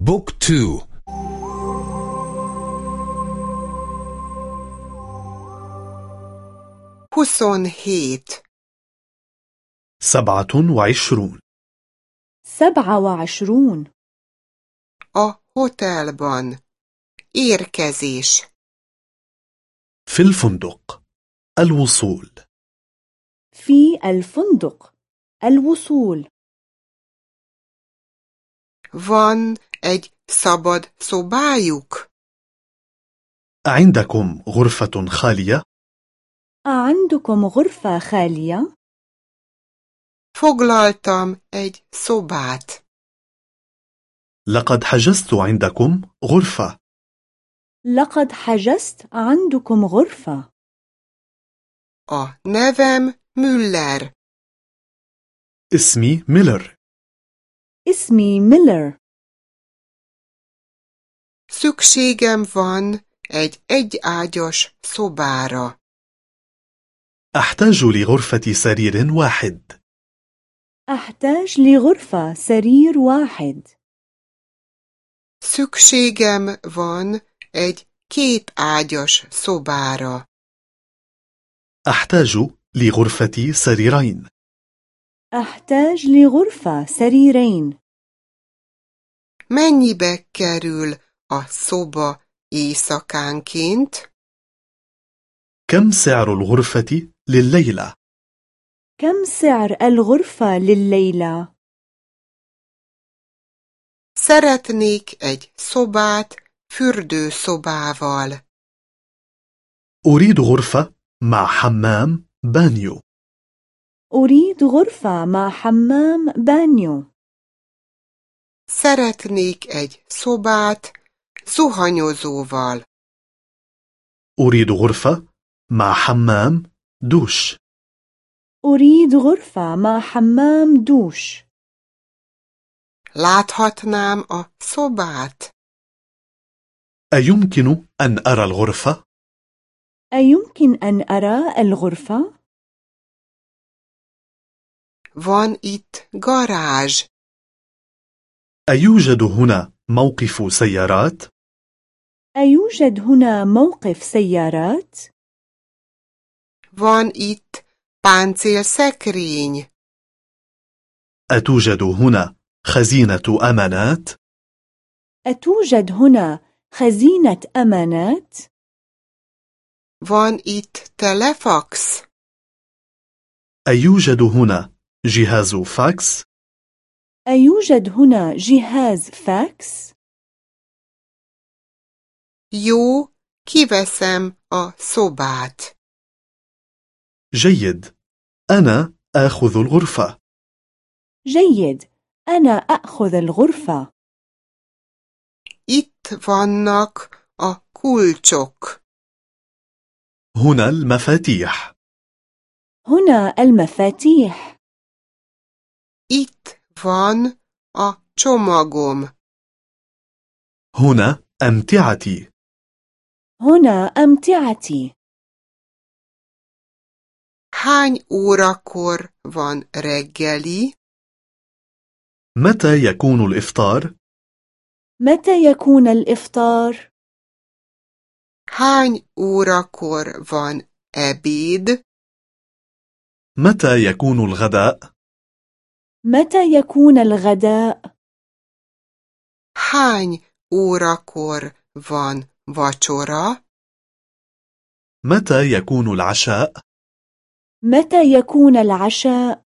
بوك تو حسون هيت. سبعة وعشرون. سبعة وعشرون. A hotelban. Érkezés. في الفندق. الوصول. في الفندق. الوصول. Van egy szabad szobájuk? عندكم غرفة خالية؟ أعندكم غرفة خالية؟ Foglaltam egy szobát. لقد حجزت عندكم غرفة لقد حجزت عندكم غرفة. A nevem Müller. اسمي ميلر اسمي ميلر. Szükségem van egy egyágyas szobára. أحتاج لغرفة سرير واحد أحتاج لغرفة سرير واحد. Szükségem van egy kétágyas szobára. أحتاج لغرفة سريرين أحتاج لغرفة سريرين. Mennyibe kerül a szoba éjszakánként? كم سعر الغرفة لليلة؟ كم سعر الغرفة لليلة؟ Szeretnék egy szobát fürdőszobával. أريد غرفة مع حمام بانيو أريد غرفة مع حمام بانيو. Szeretnék egy szobát zuhanyozóval. أريد غرفة مع حمام دوش أريد غرفة مع حمام دوش. Láthatnám a szobát? أيمكن أن أرى الغرفة؟ أيمكن أن أرى الغرفة؟ Van itt garázs. أيوجد هنا موقف سيارات؟ أيوجد هنا موقف سيارات؟ Van itt páncélszekrény. أتوجد هنا خزينة أمانات؟ أتوجد هنا خزينة أمانات؟ Van itt telefax. أيوجد هنا جهاز فاكس؟ أيوجد هنا جهاز فاكس؟ Jó, kiveszem a szobát. جيد أنا آخذ الغرفة جيد أنا أخذ الغرفة Itt vannak a kulcsok. هنا المفاتيح هنا المفاتيح Itt van a csomagom. هنا أمتعتي هنا أمتعتي Hány órakor van reggeli? متى يكون الإفطار؟ متى يكون الإفطار؟ Hány órakor van ebéd? متى يكون الغداء؟ متى يكون الغداء؟ Hány órakor van vacsora? متى يكون العشاء؟ متى يكون العشاء؟